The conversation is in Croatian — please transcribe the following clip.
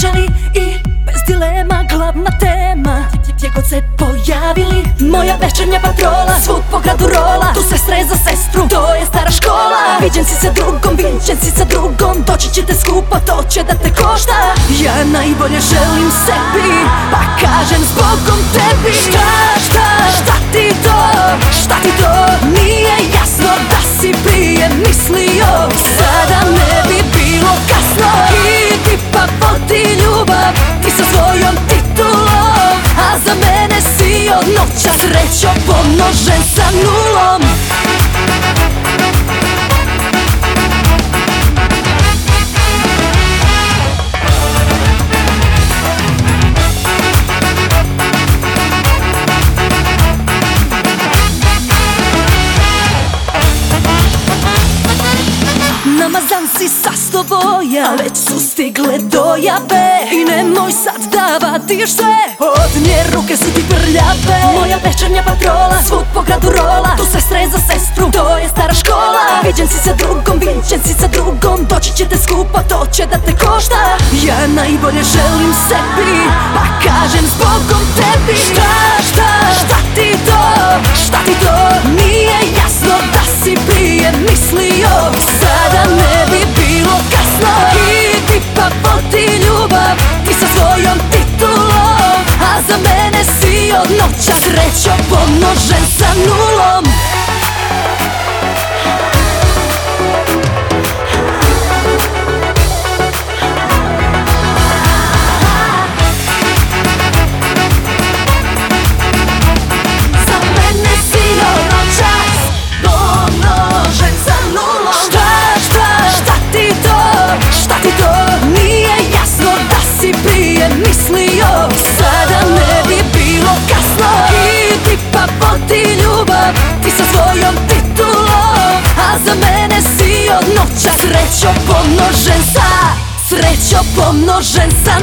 pričali I bez dilema glavna tema. Gdje god se pojavili Moja večernja patrola. Svud po gradu rola Tu sestra za sestru To je stara škola. Viđen si sa drugom, viđen si sa drugom Doći ćete skupo, to će da te košta. Ja najbolje želim sebi Pa kažem zbogom pomnožen sa Namazan si sa sto boja već su stigle dojave. I nemoj sad da vadiš sve. Od nje ruke su ti prljave Moja večernja patrola Svud po gradu rola. Tu sestra je za sestru To je stara škola. Viđen si sa drugom, viđen si sa drugom. Doći ćete skupo, to će da te košta. Ja najbolje želim sebi Pa kažem zbogom tebi. Šta, šta, šta ti to, šta ti to? Nije jasno da si prije mislio svojom titulom A za mene si od noća Srećo pomnožen sa nulom Srećo pomnožen sa Srećo pomnožen sa